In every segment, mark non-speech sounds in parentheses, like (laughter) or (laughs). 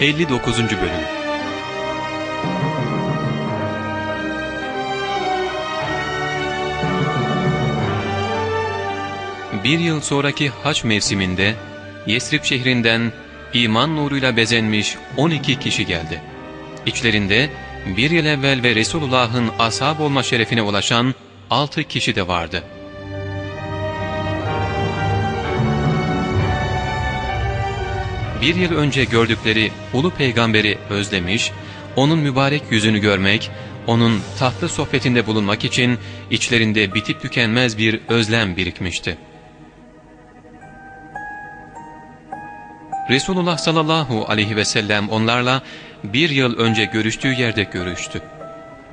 59. Bölüm Bir yıl sonraki haç mevsiminde Yesrib şehrinden iman nuruyla bezenmiş 12 kişi geldi. İçlerinde bir yıl evvel ve Resulullah'ın ashab olma şerefine ulaşan 6 kişi de vardı. Bir yıl önce gördükleri ulu peygamberi özlemiş, onun mübarek yüzünü görmek, onun tahtlı sohbetinde bulunmak için içlerinde bitip tükenmez bir özlem birikmişti. Resulullah sallallahu aleyhi ve sellem onlarla bir yıl önce görüştüğü yerde görüştü.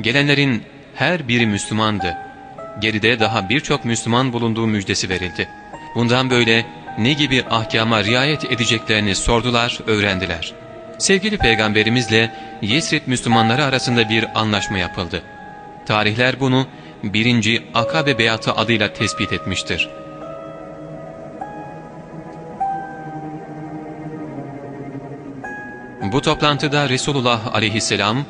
Gelenlerin her biri Müslümandı. Geride daha birçok Müslüman bulunduğu müjdesi verildi. Bundan böyle ne gibi ahkama riayet edeceklerini sordular, öğrendiler. Sevgili Peygamberimizle Yesrib Müslümanları arasında bir anlaşma yapıldı. Tarihler bunu birinci Akabe Beyatı adıyla tespit etmiştir. Bu toplantıda Resulullah aleyhisselam,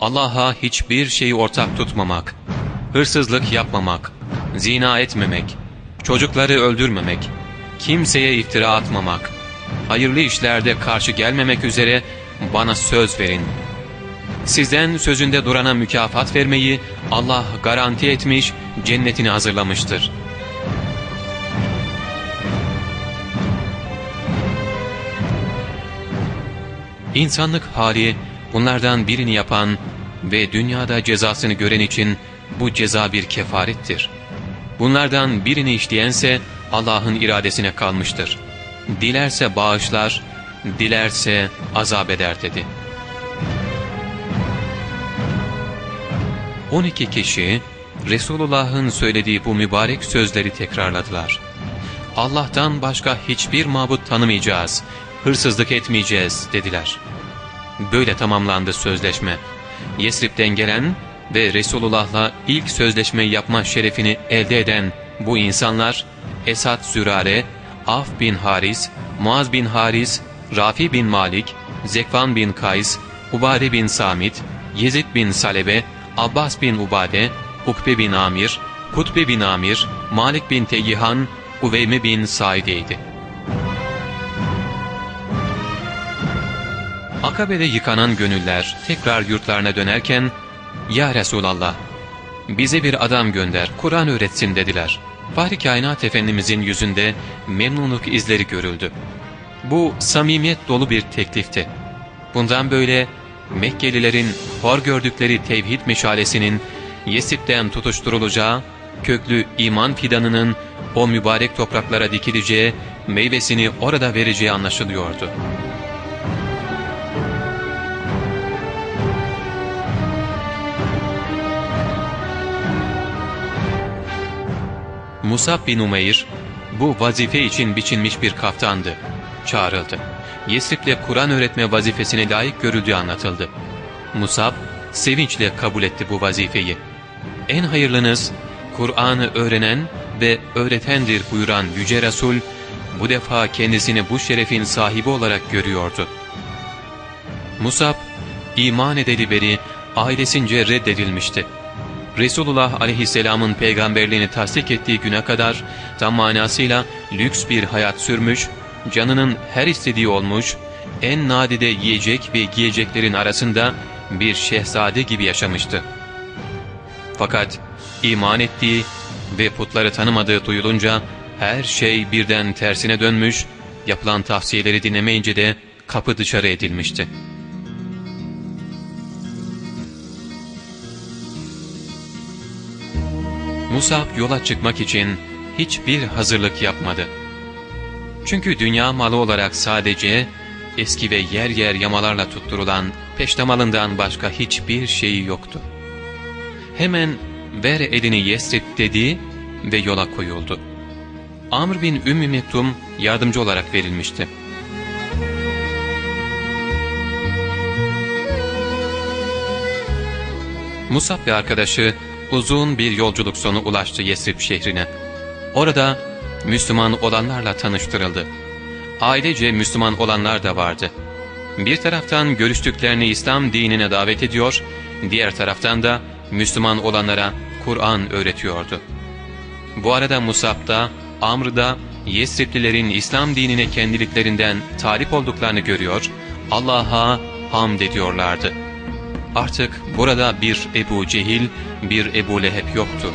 Allah'a hiçbir şeyi ortak tutmamak, hırsızlık yapmamak, zina etmemek, çocukları öldürmemek, kimseye iftira atmamak, hayırlı işlerde karşı gelmemek üzere bana söz verin. Sizden sözünde durana mükafat vermeyi Allah garanti etmiş, cennetini hazırlamıştır. İnsanlık hali bunlardan birini yapan ve dünyada cezasını gören için bu ceza bir kefarettir. Bunlardan birini işleyense Allah'ın iradesine kalmıştır. Dilerse bağışlar, dilerse azap eder dedi. 12 kişi Resulullah'ın söylediği bu mübarek sözleri tekrarladılar. Allah'tan başka hiçbir mabut tanımayacağız, hırsızlık etmeyeceğiz dediler. Böyle tamamlandı sözleşme. Yesrib'den gelen ve Resulullah'la ilk sözleşmeyi yapma şerefini elde eden bu insanlar Esad Zürare, Af bin Haris, Muaz bin Haris, Rafi bin Malik, Zekvan bin Kays, Ubade bin Samit, Yezid bin Salebe, Abbas bin Ubade, Ukbe bin Amir, Kutbe bin Amir, Malik bin Teyyihan, Uveyme bin Saide'ydi. Akabe'de yıkanan gönüller tekrar yurtlarına dönerken, ''Ya Resulallah, bize bir adam gönder, Kur'an öğretsin.'' dediler. Fahri Kainat Efendimizin yüzünde memnunluk izleri görüldü. Bu samimiyet dolu bir teklifti. Bundan böyle Mekkelilerin hor gördükleri tevhid meşalesinin Yesip'ten tutuşturulacağı, köklü iman fidanının o mübarek topraklara dikileceği, meyvesini orada vereceği anlaşılıyordu. Musab bin Umeyr bu vazife için biçilmiş bir kaftandı. Çağrıldı. Yesrib'le Kur'an öğretme vazifesine layık görüldüğü anlatıldı. Musab sevinçle kabul etti bu vazifeyi. En hayırlınız Kur'an'ı öğrenen ve öğretendir buyuran Yüce Resul bu defa kendisini bu şerefin sahibi olarak görüyordu. Musab iman edeli beri ailesince reddedilmişti. Resulullah aleyhisselamın peygamberliğini tasdik ettiği güne kadar tam manasıyla lüks bir hayat sürmüş, canının her istediği olmuş, en nadide yiyecek ve giyeceklerin arasında bir şehzade gibi yaşamıştı. Fakat iman ettiği ve putları tanımadığı duyulunca her şey birden tersine dönmüş, yapılan tavsiyeleri dinlemeyince de kapı dışarı edilmişti. Musab yola çıkmak için hiçbir hazırlık yapmadı. Çünkü dünya malı olarak sadece eski ve yer yer yamalarla tutturulan peştemalından başka hiçbir şeyi yoktu. Hemen ver elini Yesrib dedi ve yola koyuldu. Amr bin Ümmü Mektum yardımcı olarak verilmişti. Musab ve arkadaşı uzun bir yolculuk sonu ulaştı Yesrib şehrine. Orada Müslüman olanlarla tanıştırıldı. Ailece Müslüman olanlar da vardı. bir taraftan görüştüklerini İslam dinine davet ediyor, diğer taraftan da Müslüman olanlara Kur'an öğretiyordu. Bu arada Musab da, Amr da Yesriplilerin İslam dinine kendiliklerinden talip olduklarını görüyor, Allah'a hamd ediyorlardı. Artık burada bir Ebu Cehil, bir Ebu Leheb yoktu.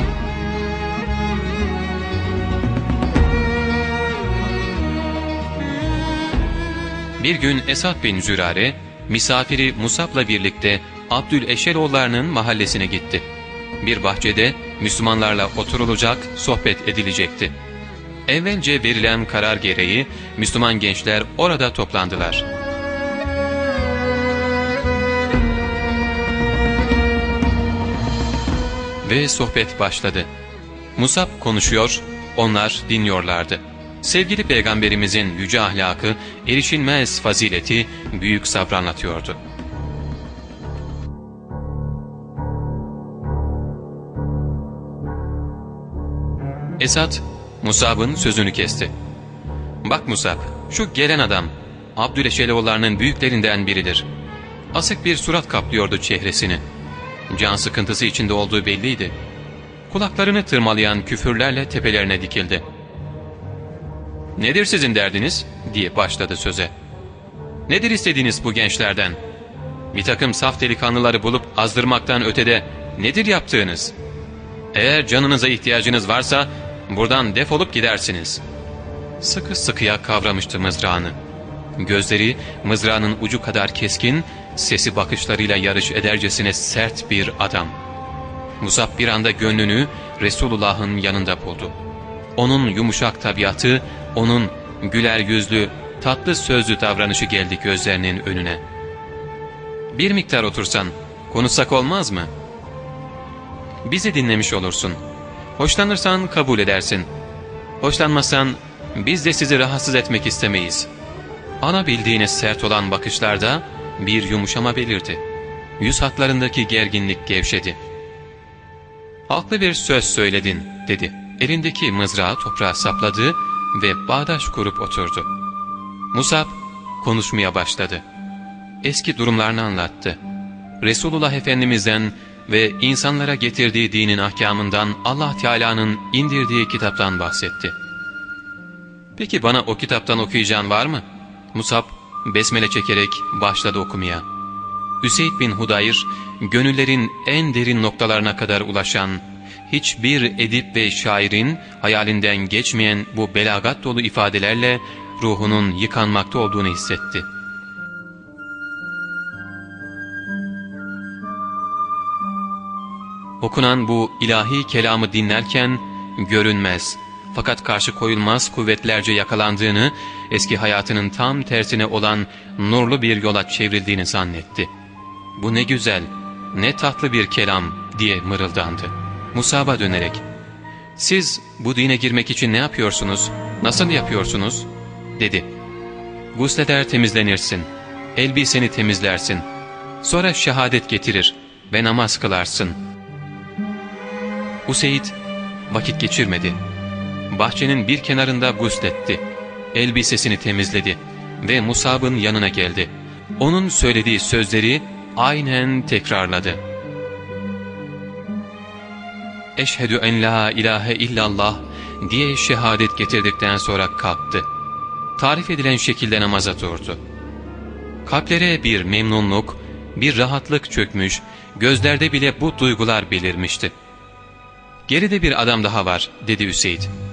Bir gün Esad bin Zürare, misafiri Musab'la birlikte Abdüleşeloğullarının mahallesine gitti. Bir bahçede Müslümanlarla oturulacak, sohbet edilecekti. Evvelce verilen karar gereği Müslüman gençler orada toplandılar. Ve sohbet başladı. Musab konuşuyor, onlar dinliyorlardı. Sevgili Peygamberimizin yüce ahlakı, erişilmez fazileti, büyük sabrı anlatıyordu. Esad, Musab'ın sözünü kesti. ''Bak Musab, şu gelen adam, Abdüleşeloğullarının büyüklerinden biridir. Asık bir surat kaplıyordu çehresini. Can sıkıntısı içinde olduğu belliydi. Kulaklarını tırmalayan küfürlerle tepelerine dikildi. ''Nedir sizin derdiniz?'' diye başladı söze. ''Nedir istediğiniz bu gençlerden? Bir takım saf delikanlıları bulup azdırmaktan ötede nedir yaptığınız? Eğer canınıza ihtiyacınız varsa buradan defolup gidersiniz.'' Sıkı sıkıya kavramıştı mızrağını. Gözleri mızrağının ucu kadar keskin, sesi bakışlarıyla yarış edercesine sert bir adam. Musab bir anda gönlünü Resulullah'ın yanında buldu. Onun yumuşak tabiatı, onun güler yüzlü, tatlı sözlü davranışı geldi gözlerinin önüne. ''Bir miktar otursan, konuşsak olmaz mı?'' ''Bizi dinlemiş olursun. Hoşlanırsan kabul edersin. Hoşlanmasan biz de sizi rahatsız etmek istemeyiz.'' Ana bildiğiniz sert olan bakışlarda bir yumuşama belirdi. Yüz hatlarındaki gerginlik gevşedi. ''Haklı bir söz söyledin.'' dedi. Elindeki mızrağı toprağa sapladı ve bağdaş kurup oturdu. Musab konuşmaya başladı. Eski durumlarını anlattı. Resulullah Efendimiz'den ve insanlara getirdiği dinin ahkamından Allah Teala'nın indirdiği kitaptan bahsetti. ''Peki bana o kitaptan okuyacağın var mı?'' Musab besmele çekerek başladı okumaya. Üseyd bin Hudayr, gönüllerin en derin noktalarına kadar ulaşan, hiçbir edip ve şairin hayalinden geçmeyen bu belagat dolu ifadelerle ruhunun yıkanmakta olduğunu hissetti. Okunan bu ilahi kelamı dinlerken görünmez, fakat karşı koyulmaz kuvvetlerce yakalandığını, eski hayatının tam tersine olan nurlu bir yola çevrildiğini zannetti. ''Bu ne güzel, ne tatlı bir kelam.'' diye mırıldandı. Musab'a dönerek, ''Siz bu dine girmek için ne yapıyorsunuz, nasıl yapıyorsunuz?'' dedi. ''Gusleder temizlenirsin, elbiseni temizlersin, sonra şehadet getirir ve namaz kılarsın.'' Useyd vakit geçirmedi bahçenin bir kenarında gusletti. Elbisesini temizledi ve Musab'ın yanına geldi. Onun söylediği sözleri aynen tekrarladı. Eşhedü en la ilahe illallah diye şehadet getirdikten sonra kalktı. Tarif edilen şekilde namaza durdu. Kalplere bir memnunluk, bir rahatlık çökmüş, gözlerde bile bu duygular belirmişti. ''Geride bir adam daha var.'' dedi Hüseyin.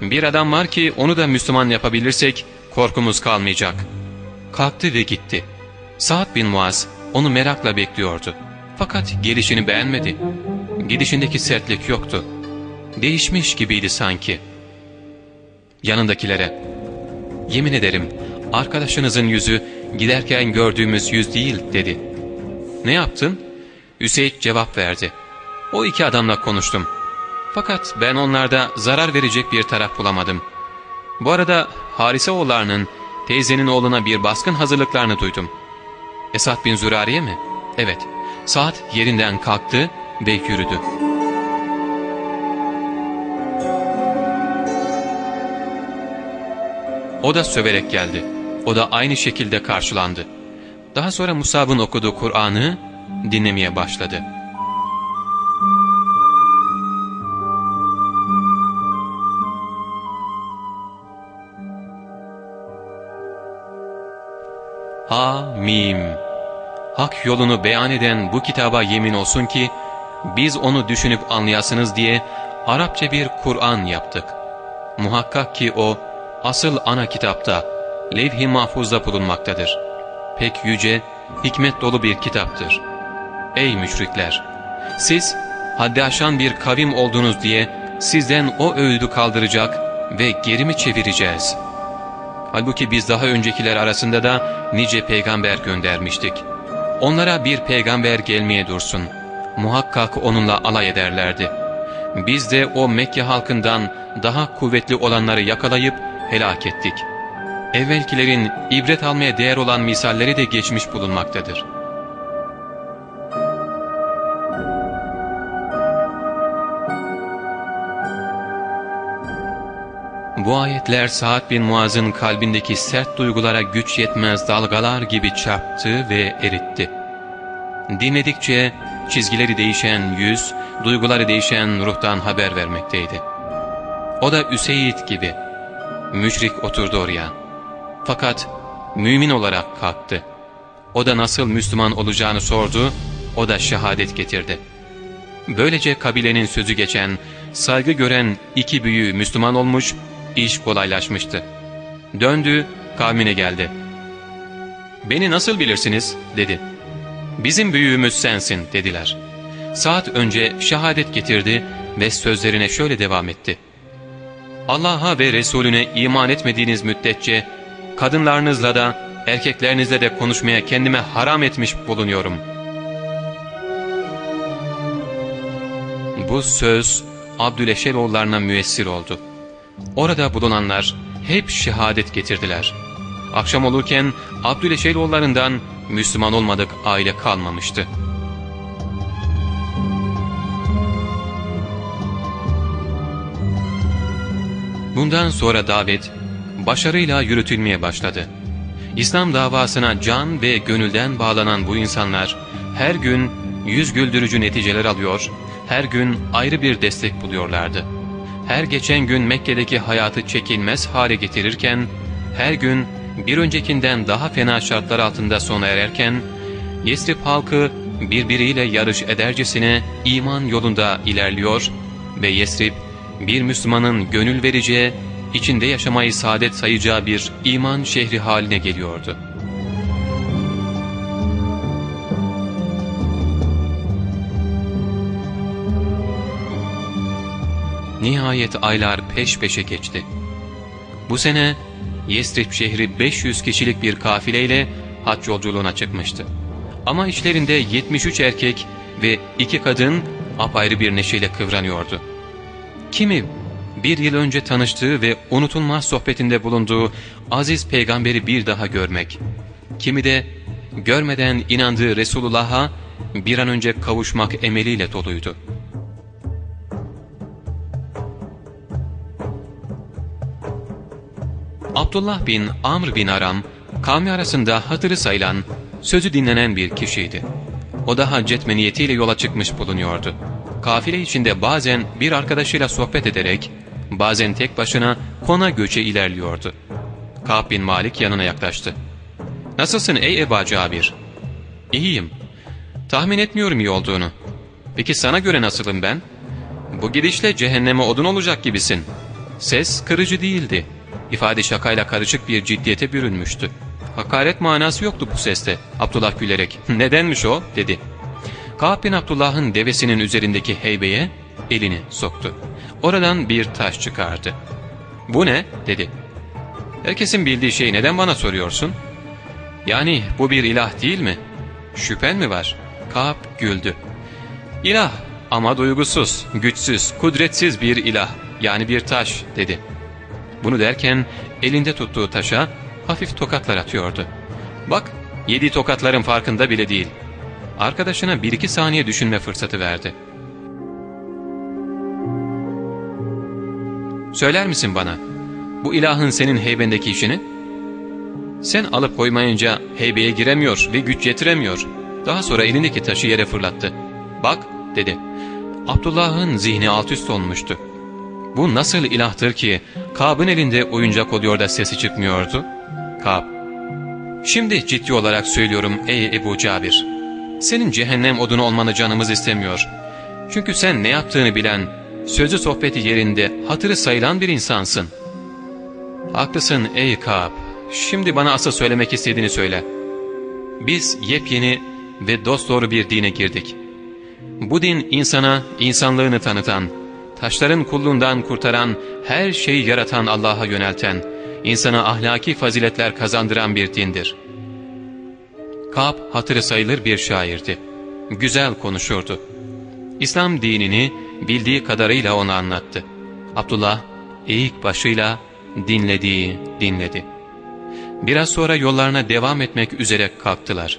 Bir adam var ki onu da Müslüman yapabilirsek korkumuz kalmayacak. Kalktı ve gitti. Sa'd bin Muaz onu merakla bekliyordu. Fakat gelişini beğenmedi. Gidişindeki sertlik yoktu. Değişmiş gibiydi sanki. Yanındakilere, ''Yemin ederim arkadaşınızın yüzü giderken gördüğümüz yüz değil.'' dedi. ''Ne yaptın?'' Hüseyin cevap verdi. ''O iki adamla konuştum.'' Fakat ben onlarda zarar verecek bir taraf bulamadım. Bu arada Harise oğullarının teyzenin oğluna bir baskın hazırlıklarını duydum. Esad bin Zürariye mi? Evet. Saat yerinden kalktı ve yürüdü. O da söverek geldi. O da aynı şekilde karşılandı. Daha sonra Musab'ın okuduğu Kur'an'ı dinlemeye başladı. Hamim Hak yolunu beyan eden bu kitaba yemin olsun ki biz onu düşünüp anlayasınız diye Arapça bir Kur'an yaptık. Muhakkak ki o asıl ana kitapta, levh-i mahfuzda bulunmaktadır. Pek yüce, hikmet dolu bir kitaptır. Ey müşrikler! Siz haddi aşan bir kavim oldunuz diye sizden o öğüdü kaldıracak ve geri mi çevireceğiz? Halbuki biz daha öncekiler arasında da nice peygamber göndermiştik. Onlara bir peygamber gelmeye dursun. Muhakkak onunla alay ederlerdi. Biz de o Mekke halkından daha kuvvetli olanları yakalayıp helak ettik. Evvelkilerin ibret almaya değer olan misalleri de geçmiş bulunmaktadır. Bu ayetler Sa'd bin Muaz'ın kalbindeki sert duygulara güç yetmez dalgalar gibi çarptı ve eritti. Dinledikçe çizgileri değişen yüz, duyguları değişen ruhtan haber vermekteydi. O da Üseyd gibi. Müşrik oturdu oraya. Fakat mümin olarak kalktı. O da nasıl Müslüman olacağını sordu, o da şehadet getirdi. Böylece kabilenin sözü geçen, saygı gören iki büyüğü Müslüman olmuş, iş kolaylaşmıştı. Döndü, kavmine geldi. ''Beni nasıl bilirsiniz?'' dedi. ''Bizim büyüğümüz sensin.'' dediler. Saat önce şehadet getirdi ve sözlerine şöyle devam etti. Allah'a ve Resulüne iman etmediğiniz müddetçe kadınlarınızla da erkeklerinizle de konuşmaya kendime haram etmiş bulunuyorum. Bu söz Abdüleşeloğullarına müessir oldu. Orada bulunanlar hep şehadet getirdiler. Akşam olurken Abdüleşeloğullarından Müslüman olmadık aile kalmamıştı. Bundan sonra davet başarıyla yürütülmeye başladı. İslam davasına can ve gönülden bağlanan bu insanlar her gün yüz güldürücü neticeler alıyor, her gün ayrı bir destek buluyorlardı. Her geçen gün Mekke'deki hayatı çekilmez hale getirirken, her gün bir öncekinden daha fena şartlar altında sona ererken, Yesrib halkı birbiriyle yarış edercesine iman yolunda ilerliyor ve Yesrib bir Müslümanın gönül vereceği, içinde yaşamayı saadet sayacağı bir iman şehri haline geliyordu. Nihayet aylar peş peşe geçti. Bu sene Yesrib şehri 500 kişilik bir kafileyle hac yolculuğuna çıkmıştı. Ama içlerinde 73 erkek ve iki kadın apayrı bir neşeyle kıvranıyordu. Kimi bir yıl önce tanıştığı ve unutulmaz sohbetinde bulunduğu aziz peygamberi bir daha görmek, kimi de görmeden inandığı Resulullah'a bir an önce kavuşmak emeliyle doluydu. Abdullah bin Amr bin Aram, kavmi arasında hatırı sayılan, sözü dinlenen bir kişiydi. O da hac etme niyetiyle yola çıkmış bulunuyordu. Kafile içinde bazen bir arkadaşıyla sohbet ederek, bazen tek başına kona göçe ilerliyordu. Ka'b bin Malik yanına yaklaştı. ''Nasılsın ey Eba Cabir?'' ''İyiyim. Tahmin etmiyorum iyi olduğunu. Peki sana göre nasılım ben?'' ''Bu gidişle cehenneme odun olacak gibisin.'' Ses kırıcı değildi. İfade şakayla karışık bir ciddiyete bürünmüştü. Hakaret manası yoktu bu seste. Abdullah gülerek (laughs) ''Nedenmiş o?'' dedi. Ka'b Abdullah'ın devesinin üzerindeki heybeye elini soktu. Oradan bir taş çıkardı. ''Bu ne?'' dedi. ''Herkesin bildiği şeyi neden bana soruyorsun?'' ''Yani bu bir ilah değil mi? Şüphen mi var?'' Ka'b güldü. ''İlah ama duygusuz, güçsüz, kudretsiz bir ilah yani bir taş.'' dedi. Bunu derken elinde tuttuğu taşa hafif tokatlar atıyordu. ''Bak, yedi tokatların farkında bile değil.'' Arkadaşına bir iki saniye düşünme fırsatı verdi. ''Söyler misin bana, bu ilahın senin heybendeki işini?'' Sen alıp koymayınca heybeye giremiyor ve güç yetiremiyor. Daha sonra elindeki taşı yere fırlattı. Bak dedi. Abdullah'ın zihni alt üst olmuştu. Bu nasıl ilahtır ki Kab'ın elinde oyuncak oluyor da sesi çıkmıyordu? Kab. Şimdi ciddi olarak söylüyorum ey Ebu Cabir. Senin cehennem odunu olmanı canımız istemiyor. Çünkü sen ne yaptığını bilen, sözü sohbeti yerinde hatırı sayılan bir insansın. Haklısın ey Kab. Şimdi bana asıl söylemek istediğini söyle. Biz yepyeni ve dosdoğru bir dine girdik. Bu din insana insanlığını tanıtan, taşların kulluğundan kurtaran, her şeyi yaratan Allah'a yönelten, insana ahlaki faziletler kazandıran bir dindir. Kab hatırı sayılır bir şairdi. Güzel konuşurdu. İslam dinini bildiği kadarıyla ona anlattı. Abdullah eğik başıyla dinlediği dinledi. Biraz sonra yollarına devam etmek üzere kalktılar.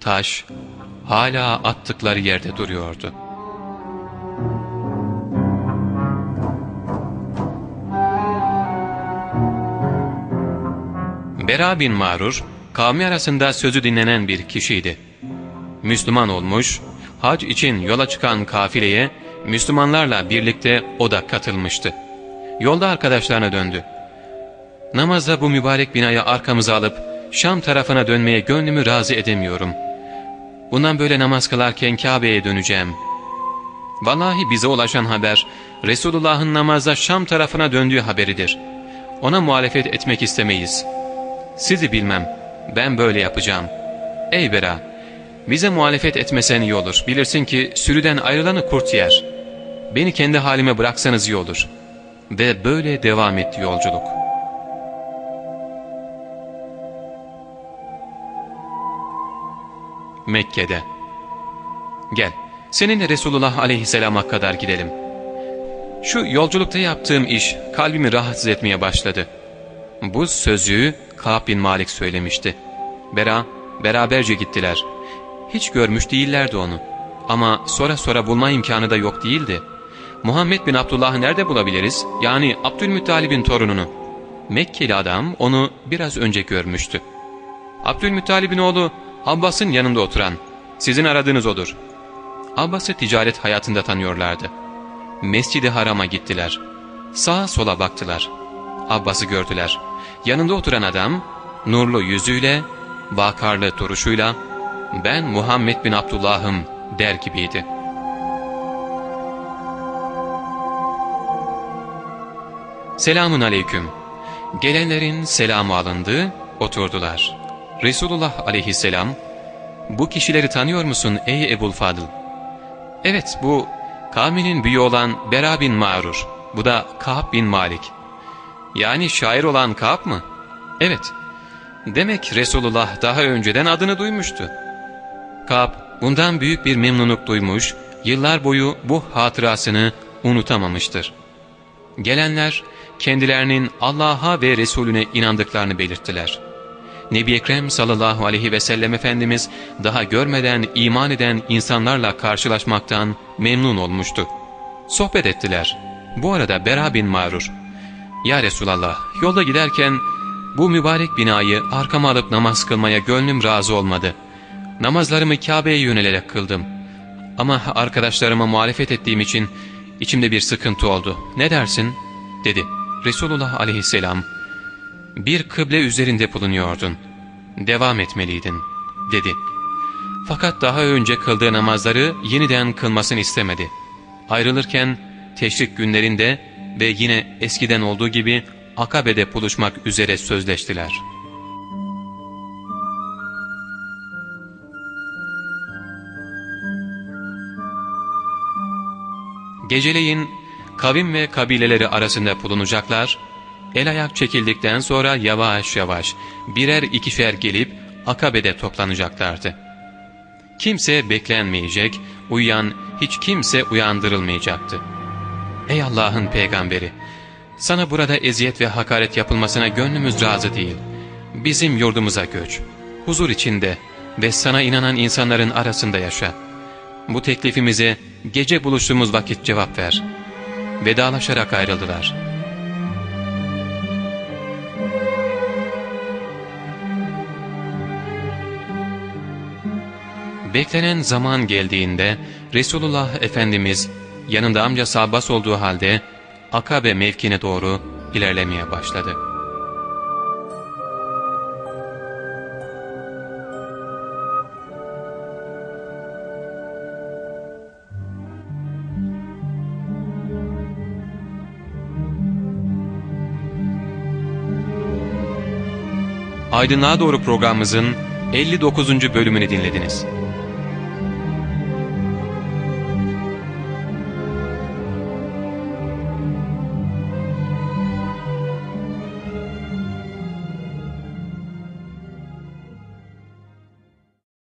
Taş hala attıkları yerde duruyordu. Bera bin Marur, kavmi arasında sözü dinlenen bir kişiydi. Müslüman olmuş, hac için yola çıkan kafileye Müslümanlarla birlikte o da katılmıştı. Yolda arkadaşlarına döndü. Namazda bu mübarek binaya arkamıza alıp Şam tarafına dönmeye gönlümü razı edemiyorum. Bundan böyle namaz kılarken Kabe'ye döneceğim. Vallahi bize ulaşan haber Resulullah'ın namazda Şam tarafına döndüğü haberidir. Ona muhalefet etmek istemeyiz. Sizi bilmem. Ben böyle yapacağım. Ey Bera! Bize muhalefet etmesen iyi olur. Bilirsin ki sürüden ayrılanı kurt yer. Beni kendi halime bıraksanız iyi olur. Ve böyle devam etti yolculuk. Mekke'de Gel, seninle Resulullah aleyhisselama kadar gidelim. Şu yolculukta yaptığım iş kalbimi rahatsız etmeye başladı. Bu sözü Ka'b bin Malik söylemişti. Bera, beraberce gittiler. Hiç görmüş değillerdi onu. Ama sonra sonra bulma imkanı da yok değildi. Muhammed bin Abdullah'ı nerede bulabiliriz? Yani Abdülmuttalib'in torununu. Mekkeli adam onu biraz önce görmüştü. Abdülmuttalib'in oğlu Abbas'ın yanında oturan, sizin aradığınız odur. Abbas'ı ticaret hayatında tanıyorlardı. Mescid-i Haram'a gittiler. Sağa sola baktılar. Abbas'ı gördüler. Yanında oturan adam, nurlu yüzüyle, vakarlı duruşuyla, ben Muhammed bin Abdullah'ım der gibiydi. Selamun aleyküm. Gelenlerin selamı alındı, oturdular. Resulullah aleyhisselam, bu kişileri tanıyor musun ey Ebul Fadıl? Evet bu kavminin büyüğü olan Bera bin Mağrur, bu da Ka'b bin Malik. Yani şair olan Ka'b mı? Evet. Demek Resulullah daha önceden adını duymuştu. Ka'b bundan büyük bir memnunluk duymuş, yıllar boyu bu hatırasını unutamamıştır. Gelenler kendilerinin Allah'a ve Resulüne inandıklarını belirttiler. Nebi Ekrem sallallahu aleyhi ve sellem Efendimiz daha görmeden iman eden insanlarla karşılaşmaktan memnun olmuştu. Sohbet ettiler. Bu arada Bera bin Marur, ''Ya Resulallah, yolda giderken bu mübarek binayı arkama alıp namaz kılmaya gönlüm razı olmadı. Namazlarımı Kabe'ye yönelerek kıldım. Ama arkadaşlarıma muhalefet ettiğim için içimde bir sıkıntı oldu. Ne dersin?'' dedi. Resulullah aleyhisselam, ''Bir kıble üzerinde bulunuyordun. Devam etmeliydin.'' dedi. Fakat daha önce kıldığı namazları yeniden kılmasını istemedi. Ayrılırken teşrik günlerinde ve yine eskiden olduğu gibi Akabe'de buluşmak üzere sözleştiler. Geceleyin kavim ve kabileleri arasında bulunacaklar, el ayak çekildikten sonra yavaş yavaş birer ikişer gelip Akabe'de toplanacaklardı. Kimse beklenmeyecek, uyuyan hiç kimse uyandırılmayacaktı. Ey Allah'ın peygamberi! Sana burada eziyet ve hakaret yapılmasına gönlümüz razı değil. Bizim yurdumuza göç, huzur içinde ve sana inanan insanların arasında yaşa. Bu teklifimize gece buluştuğumuz vakit cevap ver. Vedalaşarak ayrıldılar. Beklenen zaman geldiğinde Resulullah Efendimiz yanında amcası Abbas olduğu halde Akabe mevkine doğru ilerlemeye başladı. Aydınlığa Doğru programımızın 59. bölümünü dinlediniz.